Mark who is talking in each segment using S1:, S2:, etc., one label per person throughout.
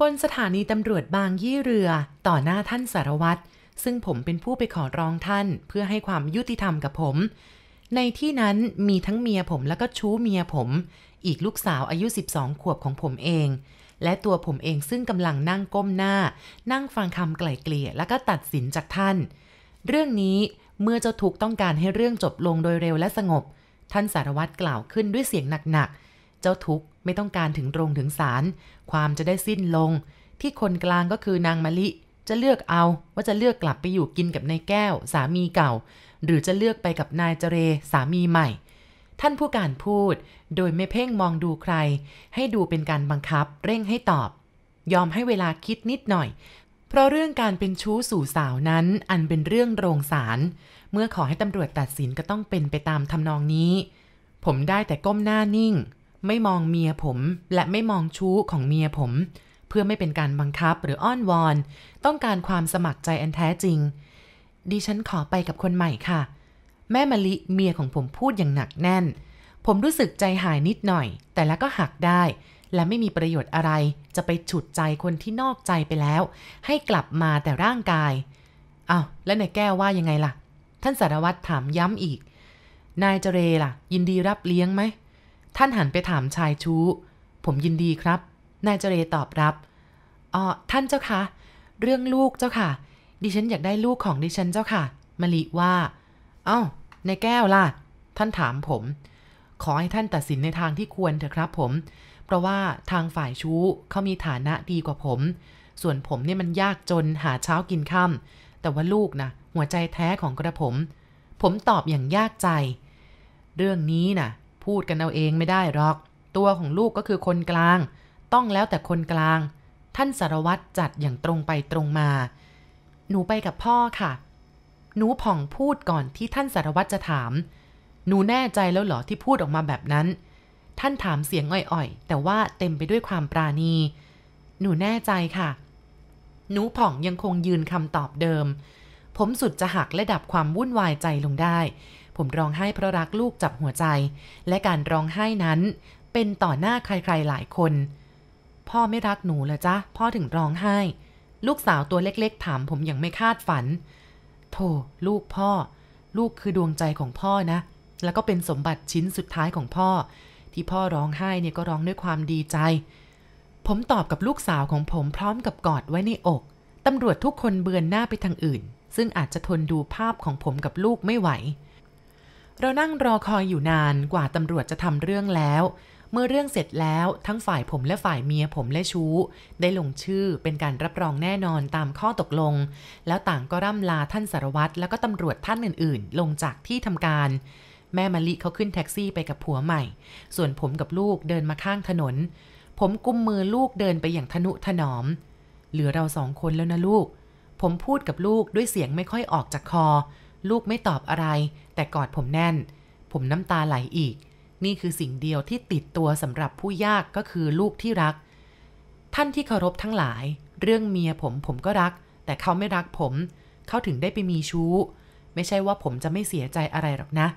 S1: บนสถานีตำรวจบางยี่เรือ ต่อหน้าท่านสารวัตรซึ่งผมเป็นผู้ไปขอร้องท่าน เพื่อให้ความยุติธรรมกับผม ในที่นั้นมีทั้งเมียผมแล้วก็ชู้เมียผม อีกลูกสาวอายุ 12 ขวบของผมเอง และตัวผมเองซึ่งกำลังนั่งก้มหน้า นั่งฟังคำไกล่เกลี่ยแล้วก็ตัดสินจากท่าน เรื่องนี้เมื่อเจ้าทุกต้องการให้เรื่องจบลงโดยเร็วและสงบ ท่านสารวัตรกล่าวขึ้นด้วยเสียงหนักๆ เจ้าทุก ไม่ต้องการถึงโรงถึงศาลความจะได้สิ้นลง ที่คนกลางก็คือนางมะลิ จะเลือกเอาว่าจะเลือกกลับไปอยู่กินกับนายแก้ว สามีเก่า หรือจะเลือกไปกับนายเจเรสามีใหม่ ท่านผู้การพูด โดยไม่เพ่งมองดูใคร ให้ดูเป็นการบังคับ เร่งให้ตอบ ยอมให้เวลาคิดนิดหน่อย เพราะเรื่องการเป็นชู้สู่สาวนั้น อันเป็นเรื่องโรงศาลเมื่อขอให้ตำรวจตัดสินก็ต้องเป็นไปตามทำนองนี้ ผมได้แต่ก้มหน้านิ่ง ไม่มองเมียผม และไม่มองชู้ของเมียผม เพื่อไม่เป็นการบังคับหรืออ้อนวอน ต้องการความสมัครใจอันแท้จริง ดิฉันขอไปกับคนใหม่ค่ะ แม่มะลิเมียของผมพูดอย่างหนักแน่น ผมรู้สึกใจหายนิดหน่อย แต่แล้วก็หักได้ และไม่มีประโยชน์อะไร จะไปฉุดใจคนที่นอกใจไปแล้ว ให้กลับมาแต่ร่างกายอ้าวแล้วนายแก้วว่ายังไงล่ะ ท่านสารวัตรถามย้ำอีก นายเจเรล่ะ ยินดีรับเลี้ยงไหม ท่านหันไปถามชายชู้ ผมยินดีครับ นายเจเรตอบรับอ๋อท่านเจ้าค่ะเรื่องลูกเจ้าค่ะ ดิฉันอยากได้ลูกของดิฉันเจ้าค่ะมะลิว่า เอ้า ในแก้วล่ะ ท่านถามผม ขอให้ท่านตัดสินในทางที่ควรเถอะครับผม เพราะว่าทางฝ่ายชู้เขามีฐานะดีกว่าผม ส่วนผมเนี่ยมันยากจนหาเช้ากินค่ำแต่ว่าลูกนะหัวใจแท้ของกระผม ผมตอบอย่างยากใจ เรื่องนี้นะ่ะ พูดกันเอาเองไม่ได้หรอก ตัวของลูกก็คือคนกลาง ต้องแล้วแต่คนกลาง ท่านสารวัตรจัดอย่างตรงไปตรงมา หนูไปกับพ่อค่ะ หนูผ่องพูดก่อนที่ท่านสารวัตรจะถาม หนูแน่ใจแล้วเหรอที่พูดออกมาแบบนั้น ท่านถามเสียงอ่อยๆ แต่ว่าเต็มไปด้วยความปราณี หนูแน่ใจค่ะ หนูผ่องยังคงยืนคำตอบเดิม ผมสุดจะหักและดับความวุ่นวายใจลงได้ ผมร้องไห้เพราะรักลูกจับหัวใจ และการร้องไห้นั้น เป็นต่อหน้าใครๆหลายคน พ่อไม่รักหนูเหรอจ๊ะ พ่อถึงร้องไห้ ลูกสาวตัวเล็กๆ ถามผมอย่างไม่คาดฝัน โธ่ลูกพ่อ ลูกคือดวงใจของพ่อนะ แล้วก็เป็นสมบัติชิ้นสุดท้ายของพ่อ ที่พ่อร้องไห้เนี่ยก็ร้องด้วยความดีใจ ผมตอบกับลูกสาวของผมพร้อมกับกอดไว้ในอกตำรวจทุกคนเบือนหน้าไปทางอื่น ซึ่งอาจจะทนดูภาพของผมกับลูกไม่ไหว เรานั่งรอคอยอยู่นานกว่าตำรวจจะทำเรื่องแล้ว เมื่อเรื่องเสร็จแล้วทั้งฝ่ายผมและฝ่ายเมียผมและชู้ ได้ลงชื่อเป็นการรับรองแน่นอนตามข้อตกลง แล้วต่างก็ร่ำลาท่านสารวัตรแล้วก็ตำรวจท่านอื่นๆ ลงจากที่ทำการ แม่มะลิเขาขึ้นแท็กซี่ไปกับผัวใหม่ ส่วนผมกับลูกเดินมาข้างถนน ผมกุมมือลูกเดินไปอย่างทนุถนอม เหลือเราสองคนแล้วนะลูก ผมพูดกับลูกด้วยเสียงไม่ค่อยออกจากคอ ลูกไม่ตอบอะไร แต่กอดผมแน่น ผมน้ำตาไหลอีก นี่คือสิ่งเดียวที่ติดตัวสำหรับผู้ยากก็คือลูกที่รัก ท่านที่เคารพทั้งหลาย เรื่องเมียผมผมก็รัก แต่เขาไม่รักผม เขาถึงได้ไปมีชู้ ไม่ใช่ว่าผมจะไม่เสียใจอะไรหรอกนะ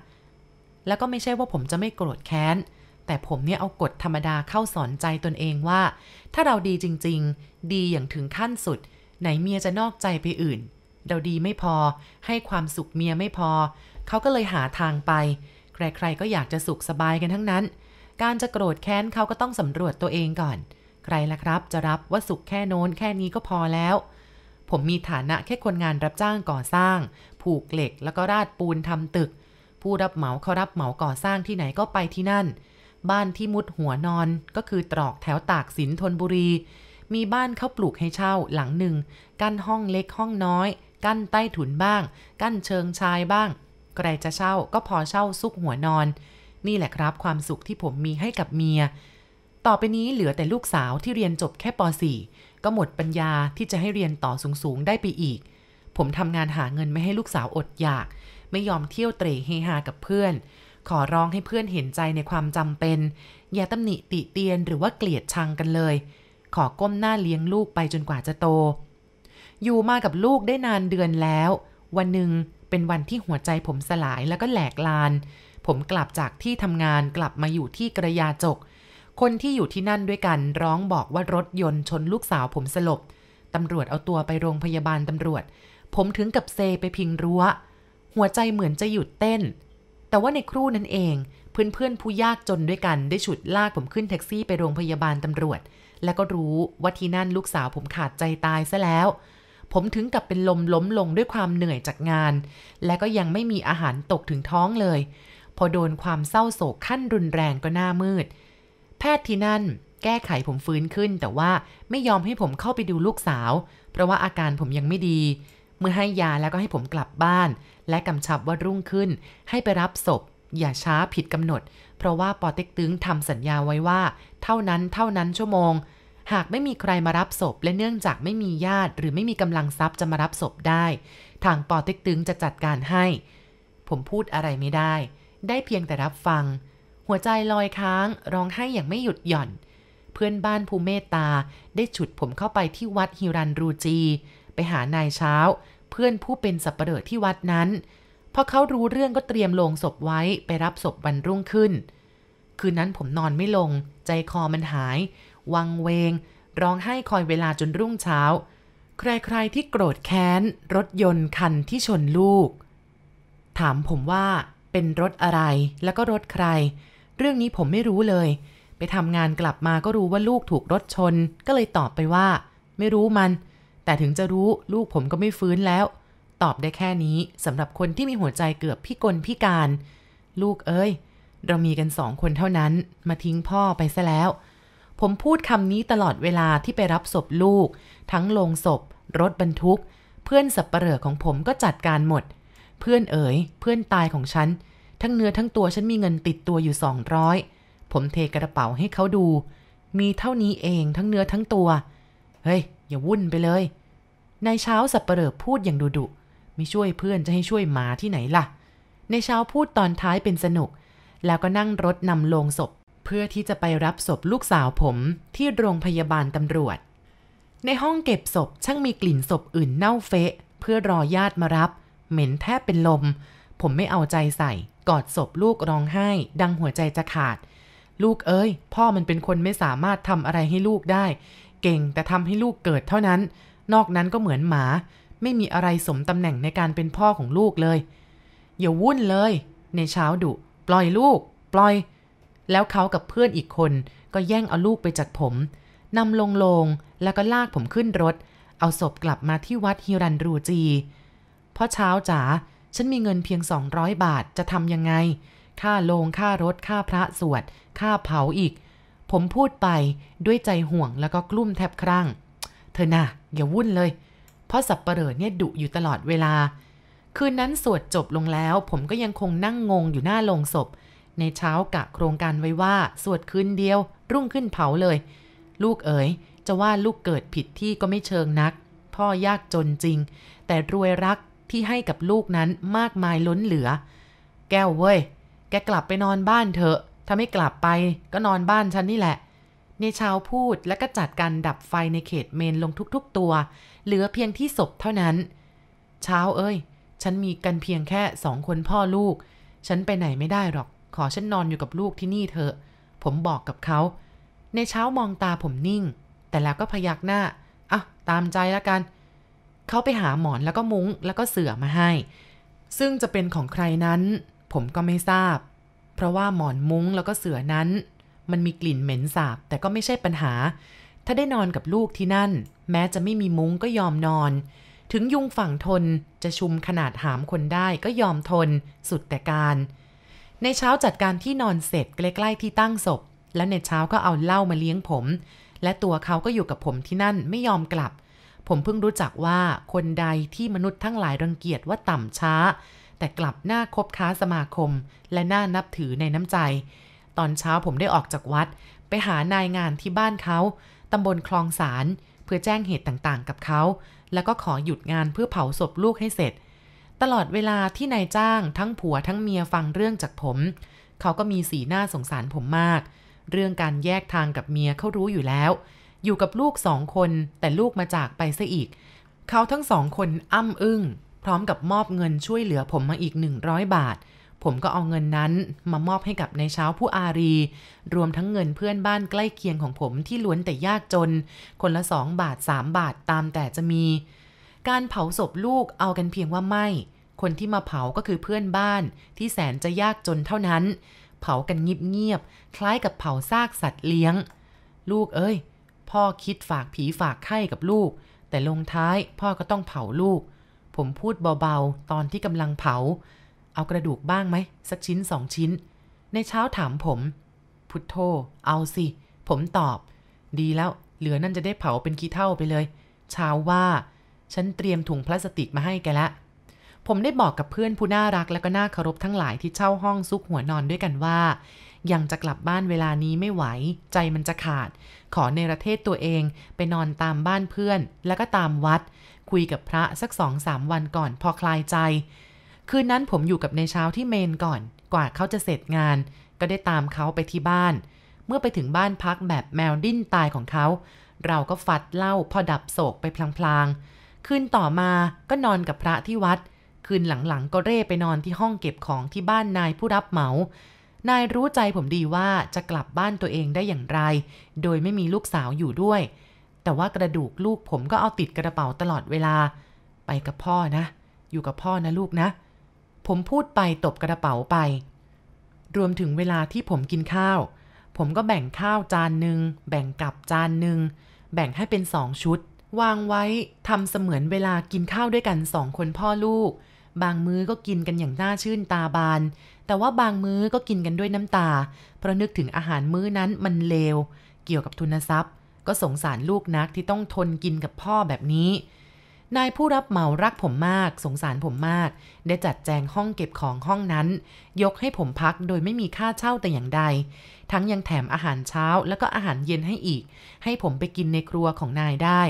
S1: แล้วก็ไม่ใช่ว่าผมจะไม่โกรธแค้นแต่ผมเนี่ยเอากฎธรรมดาเข้าสอนใจตนเองว่า ถ้าเราดีจริง ๆ ดีอย่างถึงขั้นสุด ไหนเมียจะนอกใจไปอื่น เราดีไม่พอ ให้ความสุขเมียไม่พอ เขาก็เลยหาทางไป ใครๆก็อยากจะสุขสบายกันทั้งนั้น การจะโกรธแค้นเขาก็ต้องสำรวจตัวเองก่อน ใครล่ะครับ จะรับว่าสุขแค่โน้นแค่นี้ก็พอแล้ว ผมมีฐานะแค่คนงานรับจ้างก่อสร้าง ผูกเหล็กแล้วก็ราดปูนทำตึก ผู้รับเหมาเขารับเหมาก่อสร้างที่ไหนก็ไปที่นั่น บ้านที่มุดหัวนอนก็คือตรอกแถวตากสินธนบุรีมีบ้านเขาปลูกให้เช่าหลังหนึ่ง กั้นห้องเล็กห้องน้อย กั้นใต้ถุนบ้าง กั้นเชิงชายบ้าง ใครจะเช่าก็พอเช่าซุกหัวนอน นี่แหละครับความสุขที่ผมมีให้กับเมีย ต่อไปนี้เหลือแต่ลูกสาวที่เรียนจบแค่ป .4 ก็หมดปัญญาที่จะให้เรียนต่อสูงๆได้ไปอีก ผมทำงานหาเงินไม่ให้ลูกสาวอดอยาก ไม่ยอมเที่ยวเตร่เฮฮากับเพื่อน ขอร้องให้เพื่อนเห็นใจในความจำเป็น อย่าตำหนิติเตียนหรือว่าเกลียดชังกันเลย ขอก้มหน้าเลี้ยงลูกไปจนกว่าจะโต อยู่มากับลูกได้นานเดือนแล้ว วันหนึ่งเป็นวันที่หัวใจผมสลายแล้วก็แหลกลาน ผมกลับจากที่ทำงานกลับมาอยู่ที่กระยาจก คนที่อยู่ที่นั่นด้วยกันร้องบอกว่ารถยนต์ชนลูกสาวผมสลบตำรวจเอาตัวไปโรงพยาบาลตำรวจ ผมถึงกับเซไปพิงรั้ว หัวใจเหมือนจะหยุดเต้น แต่ว่าในครู่นั้นเองเพื่อนๆผู้ยากจนด้วยกันได้ฉุดลากผมขึ้นแท็กซี่ไปโรงพยาบาลตำรวจ แล้วก็รู้ว่าที่นั่นลูกสาวผมขาดใจตายซะแล้ว ผมถึงกับเป็นลมล้มลงด้วยความเหนื่อยจากงาน และก็ยังไม่มีอาหารตกถึงท้องเลย พอโดนความเศร้าโศกขั้นรุนแรงก็หน้ามืด แพทย์ที่นั่นแก้ไขผมฟื้นขึ้น แต่ว่าไม่ยอมให้ผมเข้าไปดูลูกสาว เพราะว่าอาการผมยังไม่ดี เมื่อให้ยาแล้วก็ให้ผมกลับบ้าน และกำชับว่ารุ่งขึ้น ให้ไปรับศพ อย่าช้าผิดกำหนด เพราะว่าปอเต็กตึงทำสัญญาไว้ว่า เท่านั้นเท่านั้นชั่วโมง หากไม่มีใครมารับศพ และเนื่องจากไม่มีญาติ หรือไม่มีกำลังทรัพย์จะมารับศพได้ ทางปอเต็กตึงจะจัดการให้ ผมพูดอะไรไม่ได้ ได้เพียงแต่รับฟัง หัวใจลอยค้าง ร้องไห้อย่างไม่หยุดหย่อน เพื่อนบ้านภูเมตตา ได้ฉุดผมเข้าไปที่วัดฮิรันรูจี ไปหานายเช้า เพื่อนผู้เป็นสับปเหร่อที่วัดนั้นพอเขารู้เรื่องก็เตรียมลงศพไว้ไปรับศพวันรุ่งขึ้น คืนนั้นผมนอนไม่ลง ใจคอมันหาย วังเวง ร้องไห้คอยเวลาจนรุ่งเช้า ใครๆที่โกรธแค้น รถยนต์คันที่ชนลูก ถามผมว่าเป็นรถอะไรแล้วก็รถใคร เรื่องนี้ผมไม่รู้เลย ไปทำงานกลับมาก็รู้ว่าลูกถูกรถชน ก็เลยตอบไปว่า ไม่รู้มัน แต่ถึงจะรู้ลูกผมก็ไม่ฟื้นแล้ว ตอบได้แค่นี้สำหรับคนที่มีหัวใจเกือบพิกลพิการ ลูกเอ้ย เรามีกันสองคนเท่านั้น มาทิ้งพ่อไปซะแล้ว ผมพูดคำนี้ตลอดเวลาที่ไปรับศพลูก ทั้งลงศพ รถบรรทุก เพื่อนสับปเหร่อของผมก็จัดการหมด เพื่อนเอ๋ย เพื่อนตายของฉัน ทั้งเนื้อทั้งตัวฉันมีเงินติดตัวอยู่สองร้อยผมเทกระเป๋าให้เขาดู มีเท่านี้เองทั้งเนื้อทั้งตัว เฮ้ย อย่าวุ่นไปเลย ในเช้าสับปเหร่อพูดอย่างดุดุไม่ช่วยเพื่อนจะให้ช่วยหมาที่ไหนล่ะ ในเช้าพูดตอนท้ายเป็นสนุก แล้วก็นั่งรถนำโลงศพ เพื่อที่จะไปรับศพลูกสาวผมที่โรงพยาบาลตำรวจ ในห้องเก็บศพช่างมีกลิ่นศพอื่นเน่าเฟะ เพื่อรอญาติมารับ เหม็นแทบเป็นลม ผมไม่เอาใจใส่ กอดศพลูกร้องไห้ ดังหัวใจจะขาด ลูกเอ้ย พ่อมันเป็นคนไม่สามารถทำอะไรให้ลูกได้ เก่งแต่ทำให้ลูกเกิดเท่านั้น นอกนั้นก็เหมือนหมา ไม่มีอะไรสมตำแหน่งในการเป็นพ่อของลูกเลยอย่าวุ่นเลย ในเช้าดุ ปล่อยลูก ปล่อย แล้วเขากับเพื่อนอีกคนก็แย่งเอาลูกไปจากผมนำลงลงแล้วก็ลากผมขึ้นรถ เอาศพกลับมาที่วัดฮิรันรูจีพ่อเช้าจ๋าฉันมีเงินเพียง 200 บาทจะทำยังไง ค่าโลงค่ารถค่าพระสวด ค่าเผาอีก ผมพูดไปด้วยใจห่วงแล้วก็กลุ้มแทบครั่ง เธอน่ะ อย่าวุ่นเลย เพราะสับปเหร่อเนี่ยดุอยู่ตลอดเวลา คืนนั้นสวดจบลงแล้ว ผมก็ยังคงนั่งงงอยู่หน้าโลงศพ ในเช้ากะโครงการไว้ว่า สวดคืนเดียว รุ่งขึ้นเผาเลย ลูกเอ๋ย จะว่าลูกเกิดผิดที่ก็ไม่เชิงนัก พ่อยากจนจริง แต่รวยรักที่ให้กับลูกนั้นมากมายล้นเหลือ แก้วเว้ย แกกลับไปนอนบ้านเถอะ ถ้าไม่กลับไปก็นอนบ้านฉันนี่แหละ ในเช้าพูดแล้วก็จัดการดับไฟในเขตเมนลงทุกๆตัว เหลือเพียงที่ศพเท่านั้น เช้าเอ้ย ฉันมีกันเพียงแค่สองคนพ่อลูก ฉันไปไหนไม่ได้หรอก ขอฉันนอนอยู่กับลูกที่นี่เถอะ ผมบอกกับเขา ในเช้ามองตาผมนิ่ง แต่แล้วก็พยักหน้าอะตามใจแล้วกัน เขาไปหาหมอนแล้วก็มุ้งแล้วก็เสื่อมาให้ ซึ่งจะเป็นของใครนั้น ผมก็ไม่ทราบ เพราะว่าหมอนมุ้งแล้วก็เสื่อนั้น มันมีกลิ่นเหม็นสาบ แต่ก็ไม่ใช่ปัญหา ถ้าได้นอนกับลูกที่นั่น แม้จะไม่มีมุ้งก็ยอมนอน ถึงยุงฝั่งทนจะชุมขนาดหามคนได้ก็ยอมทน สุดแต่การ ในเช้าจัดการที่นอนเสร็จใกล้ๆที่ตั้งศพ แล้วในเช้าก็เอาเหล้ามาเลี้ยงผม และตัวเขาก็อยู่กับผมที่นั่นไม่ยอมกลับ ผมเพิ่งรู้จักว่าคนใดที่มนุษย์ทั้งหลายรังเกียจว่าต่ำช้า แต่กลับหน้าคบค้าสมาคม และน่านับถือในน้ำใจ ตอนเช้าผมได้ออกจากวัด ไปหานายงานที่บ้านเขาตำบลคลองสารเพื่อแจ้งเหตุต่างๆ กับเขา แล้วก็ขอหยุดงานเพื่อเผาศพลูกให้เสร็จ ตลอดเวลาที่นายจ้างทั้งผัวทั้งเมียฟังเรื่องจากผม เขาก็มีสีหน้าสงสารผมมาก เรื่องการแยกทางกับเมียเขารู้อยู่แล้ว อยู่กับลูกสองคนแต่ลูกมาจากไปซะอีก เขาทั้งสองคนอ้ำอึ้งพร้อมกับมอบเงินช่วยเหลือผมมาอีก 100 บาท ผมก็เอาเงินนั้นมามอบให้กับในเช้าผู้อารี รวมทั้งเงินเพื่อนบ้านใกล้เคียงของผมที่ล้วนแต่ยากจน คนละสองบาทสามบาทตามแต่จะมี การเผาศพลูกเอากันเพียงว่าไม่ คนที่มาเผาก็คือเพื่อนบ้านที่แสนจะยากจนเท่านั้น เผากันเงียบๆ คล้ายกับเผาซากสัตว์เลี้ยง ลูกเอ้ย พ่อคิดฝากผีฝากไข้กับลูก แต่ลงท้ายพ่อก็ต้องเผาลูก ผมพูดเบาๆ ตอนที่กำลังเผา เอากระดูกบ้างไหม สักชิ้นสองชิ้น ในเช้าถามผม พุทโธ เอาสิ ผมตอบ ดีแล้ว เหลือนั่นจะได้เผาเป็นขี้เท่าไปเลย เช้าว่า ฉันเตรียมถุงพลาสติกมาให้แกละ ผมได้บอกกับเพื่อนผู้น่ารักและก็น่าเคารพทั้งหลายที่เช่าห้องซุกหัวนอนด้วยกันว่า ยังจะกลับบ้านเวลานี้ไม่ไหว ใจมันจะขาด ขอในประเทศตัวเอง ไปนอนตามบ้านเพื่อน แล้วก็ตามวัด คุยกับพระสักสองสามวันก่อนพอคลายใจ คืนนั้นผมอยู่กับในเช้าที่เมนก่อน กว่าเขาจะเสร็จงาน ก็ได้ตามเขาไปที่บ้าน เมื่อไปถึงบ้านพักแบบแมวดิ้นตายของเขา เราก็ฟัดเล้าพอดับโศกไปพลางๆคืนต่อมาก็นอนกับพระที่วัด คืนหลังๆ ก็เร่ไปนอนที่ห้องเก็บของที่บ้านนายผู้รับเหมา นายรู้ใจผมดีว่าจะกลับบ้านตัวเองได้อย่างไร โดยไม่มีลูกสาวอยู่ด้วย แต่ว่ากระดูกลูกผมก็เอาติดกระเป๋าตลอดเวลา ไปกับพ่อนะ อยู่กับพ่อนะลูกนะ ผมพูดไปตบกระเป๋าไป รวมถึงเวลาที่ผมกินข้าว ผมก็แบ่งข้าวจานหนึ่งแบ่งกับจานหนึ่งแบ่งให้เป็นสองชุด วางไว้ทำเสมือนเวลากินข้าวด้วยกันสองคนพ่อลูก บางมื้อก็กินกันอย่างน่าชื่นตาบาน แต่ว่าบางมื้อก็กินกันด้วยน้ำตา เพราะนึกถึงอาหารมื้อนั้นมันเลว เกี่ยวกับทุนทรัพย์ ก็สงสารลูกนักที่ต้องทนกินกับพ่อแบบนี้ นายผู้รับเหมารักผมมาก สงสารผมมาก ได้จัดแจงห้องเก็บของห้องนั้น ยกให้ผมพักโดยไม่มีค่าเช่าแต่อย่างใด ทั้งยังแถมอาหารเช้าแล้วก็อาหารเย็นให้อีก ให้ผมไปกินในครัวของนายได้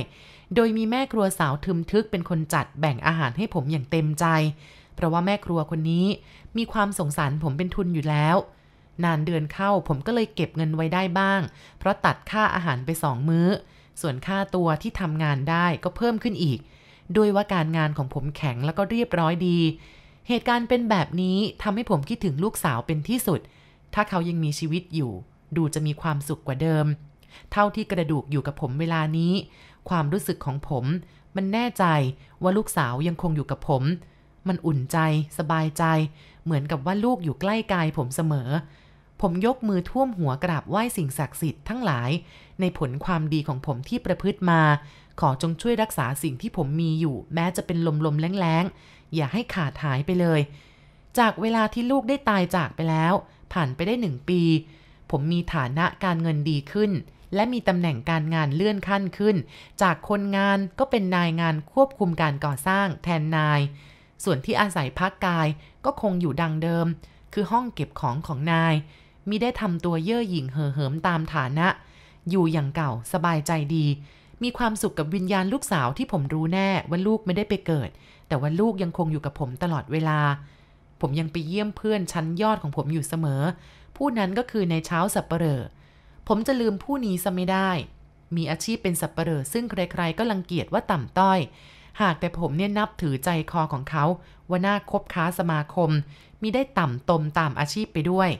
S1: โดยมีแม่ครัวสาวทึมทึกเป็นคนจัดแบ่งอาหารให้ผมอย่างเต็มใจ เพราะว่าแม่ครัวคนนี้มีความสงสารผมเป็นทุนอยู่แล้ว นานเดือนเข้าผมก็เลยเก็บเงินไว้ได้บ้าง เพราะตัดค่าอาหารไปสองมื้อ ส่วนค่าตัวที่ทำงานได้ก็เพิ่มขึ้นอีก ด้วยว่าการงานของผมแข็งแล้วก็เรียบร้อยดี เหตุการณ์เป็นแบบนี้ทำให้ผมคิดถึงลูกสาวเป็นที่สุด ถ้าเขายังมีชีวิตอยู่ ดูจะมีความสุขกว่าเดิม เท่าที่กระดูกอยู่กับผมเวลานี้ ความรู้สึกของผม มันแน่ใจว่าลูกสาวยังคงอยู่กับผม มันอุ่นใจ สบายใจ เหมือนกับว่าลูกอยู่ใกล้กายผมเสมอ ผมยกมือท่วมหัวกราบไหว้สิ่งศักดิ์สิทธิ์ทั้งหลาย ในผลความดีของผมที่ประพฤติมา ขอจงช่วยรักษาสิ่งที่ผมมีอยู่ แม้จะเป็นลมๆแรงๆ อย่าให้ขาดหายไปเลย จากเวลาที่ลูกได้ตายจากไปแล้ว ผ่านไปได้หนึ่งปี ผมมีฐานะการเงินดีขึ้น และมีตำแหน่งการงานเลื่อนขั้นขึ้น จากคนงานก็เป็นนายงานควบคุมการก่อสร้างแทนนาย ส่วนที่อาศัยพักกายก็คงอยู่ดังเดิม คือห้องเก็บของของนายมิได้ทำตัวเย่อหยิ่งเห่อเหิมตามฐานะ อยู่อย่างเก่าสบายใจดี มีความสุขกับวิญญาณลูกสาวที่ผมรู้แน่ว่าลูกไม่ได้ไปเกิด แต่ว่าลูกยังคงอยู่กับผมตลอดเวลา ผมยังไปเยี่ยมเพื่อนชั้นยอดของผมอยู่เสมอ ผู้นั้นก็คือในเช้าสับเปลอ ผมจะลืมผู้นี้ซะไม่ได้ มีอาชีพเป็นสับเปลอซึ่งใครๆก็รังเกียจว่าต่ำต้อย หากแต่ผมเนี่ยนับถือใจคอของเขา ว่าน่าคบค้าสมาคม มีได้ต่ำตมตามอาชีพไปด้วย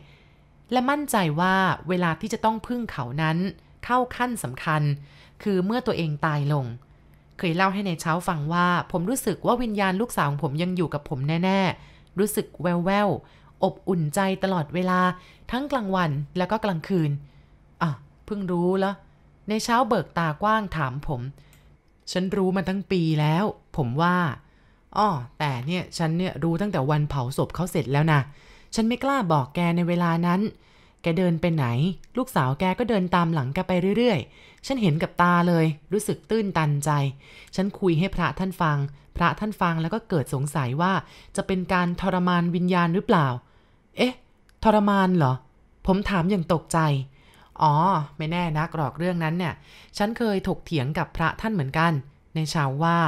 S1: และมั่นใจว่าเวลาที่จะต้องพึ่งเขานั้น เข้าขั้นสำคัญ คือเมื่อตัวเองตายลง เคยเล่าให้ในเช้าฟังว่า ผมรู้สึกว่าวิญญาณลูกสาวของผมยังอยู่กับผมแน่ๆ รู้สึกแววๆอบอุ่นใจตลอดเวลาทั้งกลางวันแล้วก็กลางคืน เพิ่งรู้แล้วในเช้าเบิกตากว้างถามผม ฉันรู้มาทั้งปีแล้ว ผมว่าอ้อแต่เนี่ยฉันเนี่ยรู้ตั้งแต่วันเผาศพเขาเสร็จแล้วนะฉันไม่กล้าบอกแกในเวลานั้น แกเดินไปไหน ลูกสาวแกก็เดินตามหลังแกไปเรื่อยๆ ฉันเห็นกับตาเลย รู้สึกตื้นตันใจ ฉันคุยให้พระท่านฟัง พระท่านฟังแล้วก็เกิดสงสัยว่าจะเป็นการทรมานวิญญาณหรือเปล่า เอ๊ะ ทรมานเหรอ ผมถามอย่างตกใจ อ๋อ ไม่แน่นักหรอกเรื่องนั้นเนี่ย ฉันเคยถกเถียงกับพระท่านเหมือนกัน ในชาวว่า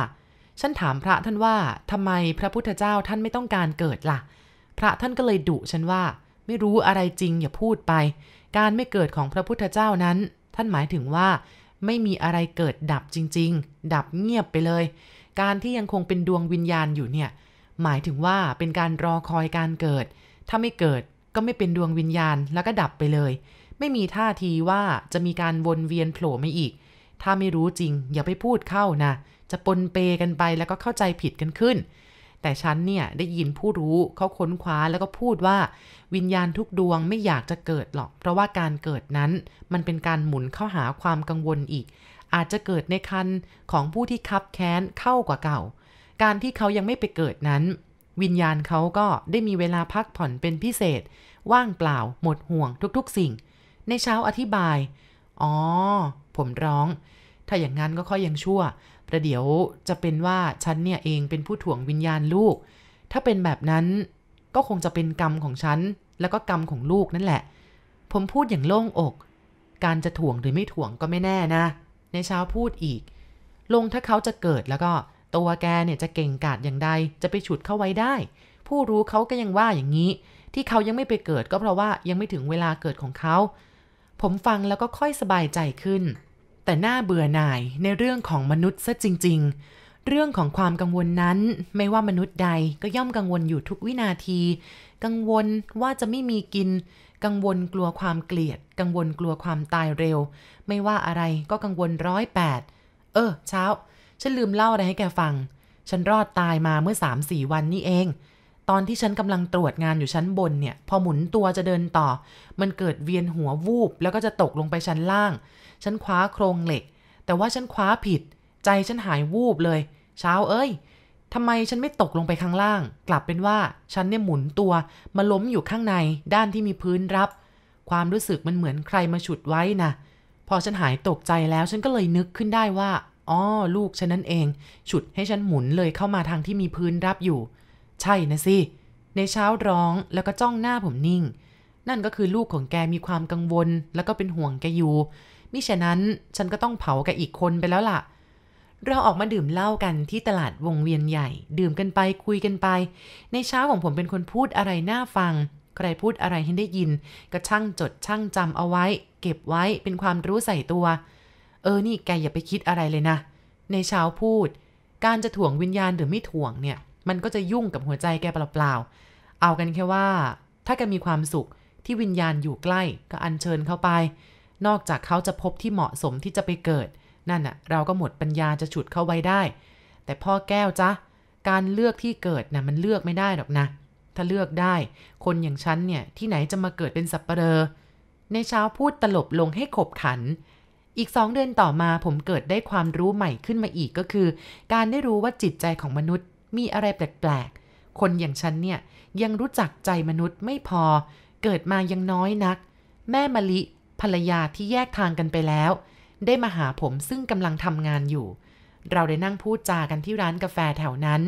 S1: ฉันถามพระท่านว่าทำไมพระพุทธเจ้าท่านไม่ต้องการเกิดล่ะ พระท่านก็เลยดุฉันว่า ไม่รู้อะไรจริงอย่าพูดไป การไม่เกิดของพระพุทธเจ้านั้น ท่านหมายถึงว่า ไม่มีอะไรเกิดดับจริง ๆ ดับเงียบไปเลย การที่ยังคงเป็นดวงวิญญาณอยู่เนี่ย หมายถึงว่าเป็นการรอคอยการเกิด ถ้าไม่เกิดก็ไม่เป็นดวงวิญญาณแล้วก็ดับไปเลย ไม่มีท่าทีว่าจะมีการวนเวียนโผล่มาอีก ถ้าไม่รู้จริง อย่าไปพูดเข้านะ จะปนเปกันไปแล้วก็เข้าใจผิดกันขึ้น แต่ฉันเนี่ยได้ยินผู้รู้เขาค้นคว้าแล้วก็พูดว่า วิญญาณทุกดวงไม่อยากจะเกิดหรอก เพราะว่าการเกิดนั้นมันเป็นการหมุนเข้าหาความกังวลอีก อาจจะเกิดในคันของผู้ที่คับแค้นเข้ากว่าเก่า การที่เขายังไม่ไปเกิดนั้น วิญญาณเขาก็ได้มีเวลาพักผ่อนเป็นพิเศษ ว่างเปล่า หมดห่วงทุกๆ สิ่ง ในเช้าอธิบาย อ๋อ ผมร้อง ถ้าอย่างนั้นก็ค่อยยังชั่ว ประเดี๋ยวจะเป็นว่าฉันเนี่ยเองเป็นผู้ถ่วงวิญญาณลูก ถ้าเป็นแบบนั้นก็คงจะเป็นกรรมของฉัน แล้วก็กรรมของลูกนั่นแหละ ผมพูดอย่างโล่งอก การจะถ่วงหรือไม่ถ่วงก็ไม่แน่นะ ในเช้าพูดอีก ลงถ้าเขาจะเกิดแล้วก็ตัวแกเนี่ยจะเก่งกาจอย่างใด จะไปฉุดเข้าไว้ได้ ผู้รู้เขาก็ยังว่าอย่างนี้ ที่เขายังไม่ไปเกิดก็เพราะว่ายังไม่ถึงเวลาเกิดของเขา ผมฟังแล้วก็ค่อยสบายใจขึ้น แต่น่าเบื่อหน่ายในเรื่องของมนุษย์ซะจริง ๆ เรื่องของความกังวลนั้น ไม่ว่ามนุษย์ใดก็ย่อมกังวลอยู่ทุกวินาที กังวลว่าจะไม่มีกิน กังวลกลัวความเกลียด กังวลกลัวความตายเร็ว ไม่ว่าอะไรก็กังวลร้อยแปดเออ เช้า ฉันลืมเล่าอะไรให้แกฟัง ฉันรอดตายมาเมื่อสามสี่วันนี่เอง ตอนที่ฉันกำลังตรวจงานอยู่ชั้นบนเนี่ย พอหมุนตัวจะเดินต่อ มันเกิดเวียนหัววูบ แล้วก็จะตกลงไปชั้นล่าง ฉันคว้าโครงเหล็ก แต่ว่าฉันคว้าผิด ใจฉันหายวูบเลย เช้าเอ้ยทำไมฉันไม่ตกลงไปข้างล่าง กลับเป็นว่าฉันเนี่ยหมุนตัว มาล้มอยู่ข้างใน ด้านที่มีพื้นรับ ความรู้สึกมันเหมือนใครมาฉุดไว้นะพอฉันหายตกใจแล้วฉันก็เลยนึกขึ้นได้ว่าอ๋อลูกฉันนั่นเอง ฉุดให้ฉันหมุนเลยเข้ามาทางที่มีพื้นรับอยู่ ใช่นะสิ ในเช้าร้องแล้วก็จ้องหน้าผมนิ่ง นั่นก็คือลูกของแกมีความกังวล แล้วก็เป็นห่วงแกอยู่ มิฉะนั้นฉันก็ต้องเผาแกอีกคนไปแล้วล่ะ เราออกมาดื่มเหล้ากันที่ตลาดวงเวียนใหญ่ ดื่มกันไปคุยกันไป ในเช้าของผมเป็นคนพูดอะไรน่าฟัง ใครพูดอะไรให้ได้ยิน ก็ช่างจดช่างจำเอาไว้ เก็บไว้เป็นความรู้ใส่ตัว เออนี่แกอย่าไปคิดอะไรเลยนะ ในเช้าพูด การจะถ่วงวิญญาณหรือไม่ถ่วงเนี่ย มันก็จะยุ่งกับหัวใจแกเปล่าๆ เอากันแค่ว่า ถ้าแกมีความสุขที่วิญญาณอยู่ใกล้ก็อัญเชิญเข้าไป นอกจากเขาจะพบที่เหมาะสมที่จะไปเกิด นั่นน่ะ เราก็หมดปัญญาจะฉุดเข้าไว้ได้ แต่พ่อแก้วจ๊ะการเลือกที่เกิดนะ่ะมันเลือกไม่ได้หรอกนะ ถ้าเลือกได้ คนอย่างฉันเนี่ยที่ไหนจะมาเกิดเป็นสับปเหร่อในเช้าพูดตลบลงให้ขบขัน อีกสองเดือนต่อมาผมเกิดได้ความรู้ใหม่ขึ้นมาอีกก็คือ การได้รู้ว่าจิตใจของมนุษย์ มีอะไรแปลกๆ คนอย่างฉันเนี่ยยังรู้จักใจมนุษย์ไม่พอ เกิดมายังน้อยนัก แม่มะลิภรรยาที่แยกทางกันไปแล้ว ได้มาหาผมซึ่งกำลังทำงานอยู่ เราได้นั่งพูดจากันที่ร้านกาแฟแถวนั้น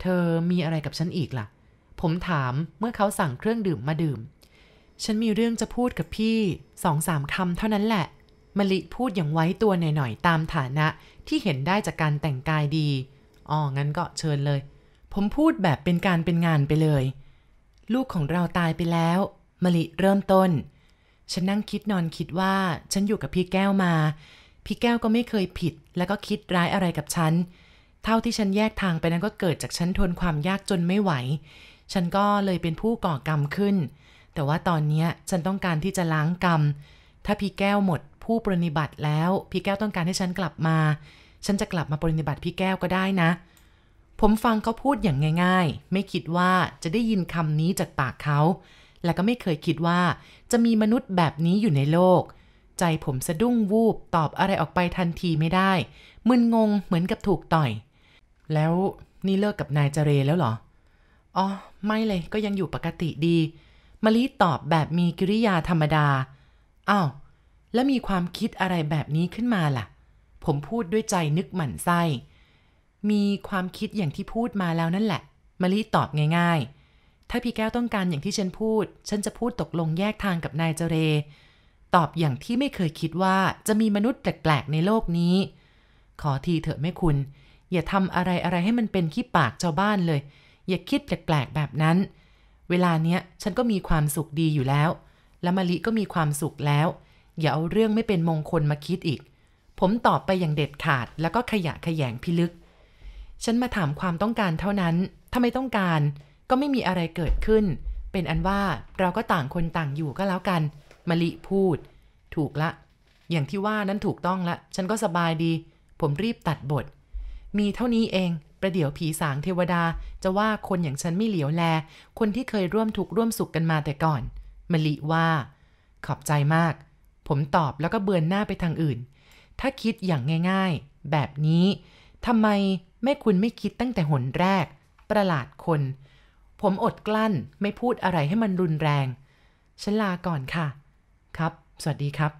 S1: เธอมีอะไรกับฉันอีกล่ะ ผมถามเมื่อเขาสั่งเครื่องดื่มมาดื่ม ฉันมีเรื่องจะพูดกับพี่สองสามคำเท่านั้นแหละมะลิพูดอย่างไว้ตัวหน่อยๆ ตามฐานะที่เห็นได้จากการแต่งกายดี อ๋อ งั้นก็เชิญเลย ผมพูดแบบเป็นการเป็นงานไปเลย ลูกของเราตายไปแล้วมะลิเริ่มต้น ฉันนั่งคิดนอนคิดว่าฉันอยู่กับพี่แก้วมา พี่แก้วก็ไม่เคยผิด แล้วก็คิดร้ายอะไรกับฉัน เท่าที่ฉันแยกทางไปนั้นก็เกิดจากฉันทนความยากจนไม่ไหว ฉันก็เลยเป็นผู้ก่อกรรมขึ้น แต่ว่าตอนนี้ฉันต้องการที่จะล้างกรรม ถ้าพี่แก้วหมดผู้ปรนิบัติแล้ว พี่แก้วต้องการให้ฉันกลับมา ฉันจะกลับมาปรนิบัติพี่แก้วก็ได้นะ ผมฟังเขาพูดอย่างง่าย ๆ ไม่คิดว่าจะได้ยินคำนี้จากปากเขา และก็ไม่เคยคิดว่าจะมีมนุษย์แบบนี้อยู่ในโลก ใจผมสะดุ้งวูบตอบอะไรออกไปทันทีไม่ได้ มึนงงเหมือนกับถูกต่อย แล้วนี่เลิกกับนายเจเรแล้วเหรอ อ๋อ ไม่เลยก็ยังอยู่ปกติดีมะลิตอบแบบมีกิริยาธรรมดา อ้าว แล้วมีความคิดอะไรแบบนี้ขึ้นมาล่ะ ผมพูดด้วยใจนึกหมั่นไส้ มีความคิดอย่างที่พูดมาแล้วนั่นแหละมะลิตอบง่ายๆ ถ้าพี่แก้วต้องการอย่างที่ฉันพูด ฉันจะพูดตกลงแยกทางกับนายเจเร ตอบอย่างที่ไม่เคยคิดว่าจะมีมนุษย์แปลกๆ ในโลกนี้ ขอทีเถอะแม่คุณ อย่าทำอะไรอะไรให้มันเป็นขี้ปากชาวบ้านเลย อย่าคิดแปลกๆ แบบนั้น เวลาเนี้ยฉันก็มีความสุขดีอยู่แล้ว และมะลิก็มีความสุขแล้ว อย่าเอาเรื่องไม่เป็นมงคลมาคิดอีก ผมตอบไปอย่างเด็ดขาดแล้วก็ขยะขยงพิลึก ฉันมาถามความต้องการเท่านั้น ถ้าไม่ต้องการก็ไม่มีอะไรเกิดขึ้น เป็นอันว่าเราก็ต่างคนต่างอยู่ก็แล้วกันมะลิพูด ถูกละ อย่างที่ว่านั้นถูกต้องละ ฉันก็สบายดี ผมรีบตัดบท มีเท่านี้เอง ประเดี๋ยวผีสางเทวดา จะว่าคนอย่างฉันไม่เหลียวแล คนที่เคยร่วมทุกข์ร่วมสุขกันมาแต่ก่อนมะลิว่า ขอบใจมาก ผมตอบแล้วก็เบือนหน้าไปทางอื่น ถ้าคิดอย่างง่ายๆ แบบนี้ทำไมแม่คุณไม่คิดตั้งแต่หนแรก ประหลาดคน ผมอดกลั้นไม่พูดอะไรให้มันรุนแรง ฉันลาก่อนค่ะ ครับ สวัสดีครับ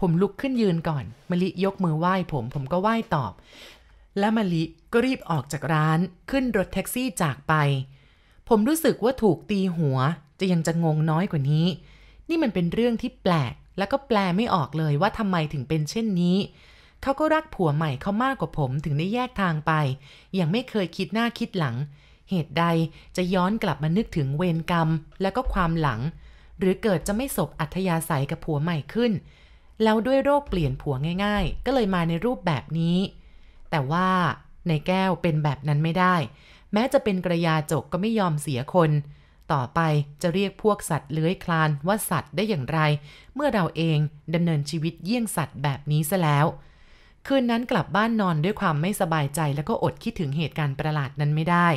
S1: ผมลุกขึ้นยืนก่อนมะลิยกมือไหว้ผมผมก็ไหว้ตอบ และมะลิก็รีบออกจากร้านขึ้นรถแท็กซี่จากไป ผมรู้สึกว่าถูกตีหัวจะยังจะงงน้อยกว่านี้ นี่มันเป็นเรื่องที่แปลก แล้วก็แปลไม่ออกเลยว่าทำไมถึงเป็นเช่นนี้ เขาก็รักผัวใหม่เขามากกว่าผมถึงได้แยกทางไป ยังไม่เคยคิดหน้าคิดหลัง เหตุใดจะย้อนกลับมานึกถึงเวรกรรม และก็ความหลัง หรือเกิดจะไม่สบอัธยาศัยกับผัวใหม่ขึ้น แล้วด้วยโรคเปลี่ยนผัวง่าย ๆ ก็เลยมาในรูปแบบนี้ แต่ว่าในแก้วเป็นแบบนั้นไม่ได้ แม้จะเป็นกระยาจกก็ไม่ยอมเสียคน ต่อไปจะเรียกพวกสัตว์เลื้อยคลานว่าสัตว์ได้อย่างไร เมื่อเราเองดำเนินชีวิตเยี่ยงสัตว์แบบนี้ซะแล้ว คืนนั้นกลับบ้านนอนด้วยความไม่สบายใจแล้วก็อดคิดถึงเหตุการณ์ประหลาดนั้นไม่ได้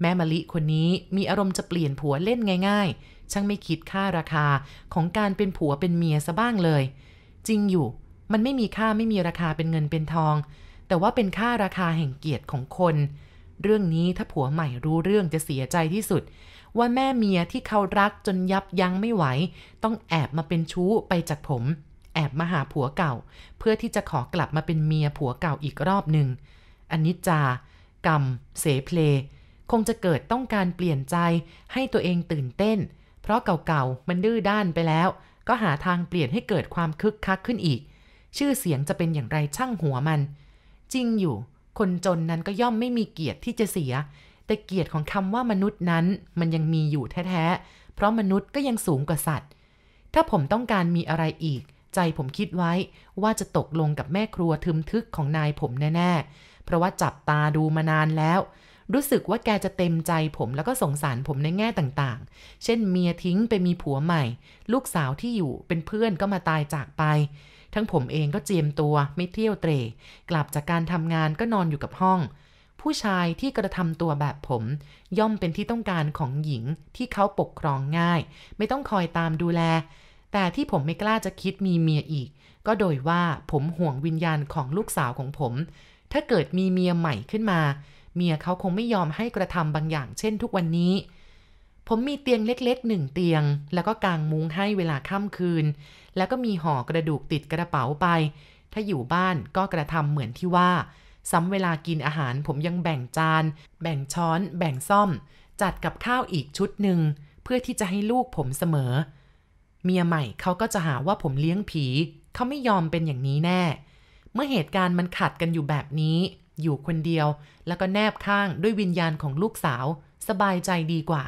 S1: แม่มะลิคนนี้มีอารมณ์จะเปลี่ยนผัวเล่นง่าย ๆ ช่างไม่คิดค่าราคาของการเป็นผัวเป็นเมียซะบ้างเลย จริงอยู่ มันไม่มีค่าไม่มีราคาเป็นเงินเป็นทอง แต่ว่าเป็นค่าราคาแห่งเกียรติของคน เรื่องนี้ถ้าผัวใหม่รู้เรื่องจะเสียใจที่สุด ว่าแม่เมียที่เขารักจนยับยั้งไม่ไหว ต้องแอบมาเป็นชู้ไปจากผม แอบมาหาผัวเก่า เพื่อที่จะขอกลับมาเป็นเมียผัวเก่าอีกรอบหนึ่งอันนิจจากรรม เสเพล คงจะเกิดต้องการเปลี่ยนใจให้ตัวเองตื่นเต้น เพราะเก่าๆมันดื้อด้านไปแล้ว ก็หาทางเปลี่ยนให้เกิดความคึกคักขึ้นอีก ชื่อเสียงจะเป็นอย่างไรช่างหัวมัน จริงอยู่ คนจนนั้นก็ย่อมไม่มีเกียรติที่จะเสีย แต่เกียรติของคำว่ามนุษย์นั้นมันยังมีอยู่แท้ๆ เพราะมนุษย์ก็ยังสูงกว่าสัตว์ ถ้าผมต้องการมีอะไรอีก ใจผมคิดไว้ว่าจะตกลงกับแม่ครัวทึมทึกของนายผมแน่ๆ เพราะว่าจับตาดูมานานแล้ว รู้สึกว่าแกจะเต็มใจผมแล้วก็สงสารผมในแง่ต่างๆ เช่นเมียทิ้งไปมีผัวใหม่ ลูกสาวที่อยู่เป็นเพื่อนก็มาตายจากไปทั้งผมเองก็เจียมตัวไม่เที่ยวเตรกลับจากการทำงานก็นอนอยู่กับห้อง ผู้ชายที่กระทำตัวแบบผม ย่อมเป็นที่ต้องการของหญิงที่เขาปกครองง่าย ไม่ต้องคอยตามดูแล แต่ที่ผมไม่กล้าจะคิดมีเมียอีก ก็โดยว่าผมห่วงวิญญาณของลูกสาวของผม ถ้าเกิดมีเมียใหม่ขึ้นมา เมียเขาคงไม่ยอมให้กระทำบางอย่าง เช่นทุกวันนี้ ผมมีเตียงเล็กๆหนึ่งเตียง แล้วก็กางมุ้งให้เวลาค่ำคืน แล้วก็มีห่อกระดูกติดกระเป๋าไป ถ้าอยู่บ้านก็กระทำเหมือนที่ว่า ซ้ำเวลากินอาหารผมยังแบ่งจาน แบ่งช้อน แบ่งซ่อม จัดกับข้าวอีกชุดหนึ่ง เพื่อที่จะให้ลูกผมเสมอ เมียใหม่เขาก็จะหาว่าผมเลี้ยงผี เขาไม่ยอมเป็นอย่างนี้แน่ เมื่อเหตุการณ์มันขัดกันอยู่แบบนี้ อยู่คนเดียว แล้วก็แนบข้างด้วยวิญญาณของลูกสาว สบายใจดีกว่า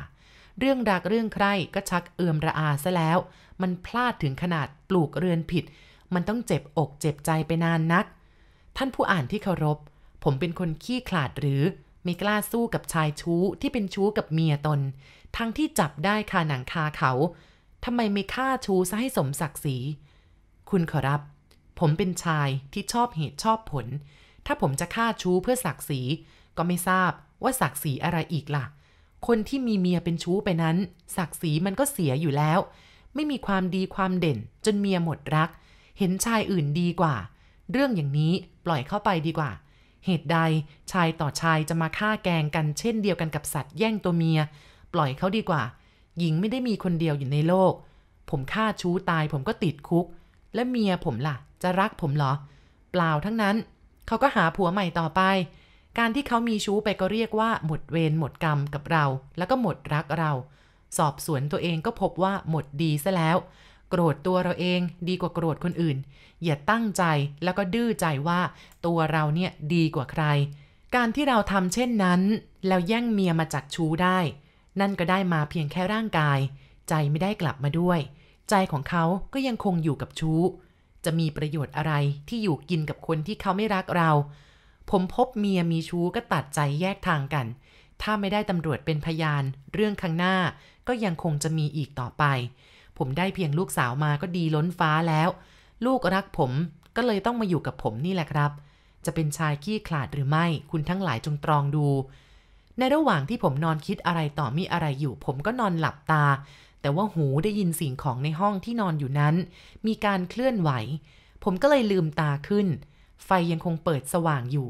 S1: เรื่องรักเรื่องใครก็ชักเอื่มระอาซะแล้ว มันพลาดถึงขนาดปลูกเรือนผิด มันต้องเจ็บอกเจ็บใจไปนานนัก ท่านผู้อ่านที่เคารพ ผมเป็นคนขี้ขลาดหรือไม่กล้าสู้กับชายชู้ที่เป็นชู้กับเมียตน ทั้งที่จับได้คาหนังคาเขาทำไมไม่ฆ่าชู้ซะให้สมศักดิ์ศรี คุณขอรับ ผมเป็นชายที่ชอบเหตุชอบผล ถ้าผมจะฆ่าชู้เพื่อศักดิ์ศรี ก็ไม่ทราบว่าศักดิ์ศรีอะไรอีกล่ะ คนที่มีเมียเป็นชู้ไปนั้น ศักดิ์ศรีมันก็เสียอยู่แล้ว ไม่มีความดีความเด่นจนเมียหมดรัก เห็นชายอื่นดีกว่า เรื่องอย่างนี้ปล่อยเข้าไปดีกว่า เหตุใดชายต่อชายจะมาฆ่าแกงกันเช่นเดียวกันกับสัตว์แย่งตัวเมีย ปล่อยเขาดีกว่า หญิงไม่ได้มีคนเดียวอยู่ในโลก ผมฆ่าชู้ตายผมก็ติดคุก และเมียผมล่ะ จะรักผมเหรอ เปล่าทั้งนั้น เขาก็หาผัวใหม่ต่อไป การที่เขามีชู้ไปก็เรียกว่าหมดเวรหมดกรรมกับเรา แล้วก็หมดรักเรา สอบสวนตัวเองก็พบว่าหมดดีซะแล้ว โกรธตัวเราเองดีกว่าโกรธคนอื่น อย่าตั้งใจแล้วก็ดื้อใจว่าตัวเราเนี่ยดีกว่าใคร การที่เราทำเช่นนั้น แล้วแย่งเมียมาจากชู้ได้ นั่นก็ได้มาเพียงแค่ร่างกาย ใจไม่ได้กลับมาด้วย ใจของเขาก็ยังคงอยู่กับชู้ จะมีประโยชน์อะไรที่อยู่กินกับคนที่เขาไม่รักเรา ผมพบเมียมีชู้ก็ตัดใจแยกทางกัน ถ้าไม่ได้ตำรวจเป็นพยาน เรื่องข้างหน้าก็ยังคงจะมีอีกต่อไป ผมได้เพียงลูกสาวมาก็ดีล้นฟ้าแล้ว ลูกรักผมก็เลยต้องมาอยู่กับผมนี่แหละครับ จะเป็นชายขี้ขลาดหรือไม่ คุณทั้งหลายจงตรองดู ในระหว่างที่ผมนอนคิดอะไรต่อมีอะไรอยู่ ผมก็นอนหลับตา แต่ว่าหูได้ยินสิ่งของในห้องที่นอนอยู่นั้น มีการเคลื่อนไหว ผมก็เลยลืมตาขึ้น ไฟยังคงเปิดสว่างอยู่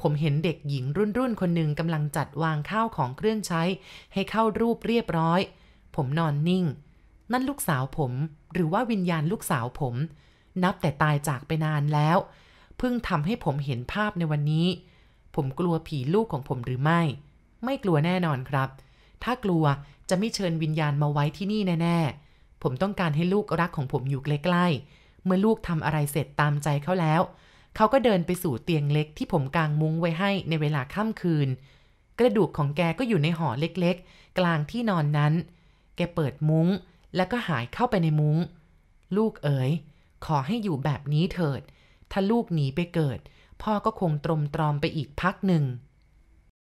S1: ผมเห็นเด็กหญิงรุ่นรุ่นคนหนึ่งกำลังจัดวางข้าวของเครื่องใช้ ให้เข้ารูปเรียบร้อย ผมนอนนิ่ง นั่นลูกสาวผม หรือว่าวิญญาณลูกสาวผม นับแต่ตายจากไปนานแล้ว เพิ่งทำให้ผมเห็นภาพในวันนี้ ผมกลัวผีลูกของผมหรือไม่ ไม่กลัวแน่นอนครับ ถ้ากลัวจะไม่เชิญวิญญาณมาไว้ที่นี่แน่ๆ ผมต้องการให้ลูกรักของผมอยู่ใกล้ๆ เมื่อลูกทำอะไรเสร็จตามใจเขาแล้ว เขาก็เดินไปสู่เตียงเล็กที่ผมกางมุ้งไว้ให้ในเวลาค่ำคืน กระดูกของแกก็อยู่ในห่อเล็กๆ กลางที่นอนนั้น แกเปิดมุ้ง แล้วก็หายเข้าไปในมุ้ง ลูกเอ๋ย ขอให้อยู่แบบนี้เถิด ถ้าลูกหนีไปเกิด พ่อก็คงตรมตรอมไปอีกพักหนึ่ง